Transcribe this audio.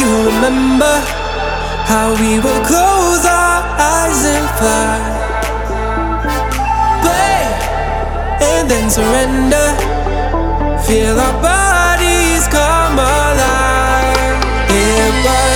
you remember how we would close our eyes and fly? Play and then surrender. Feel our bodies come alive. It was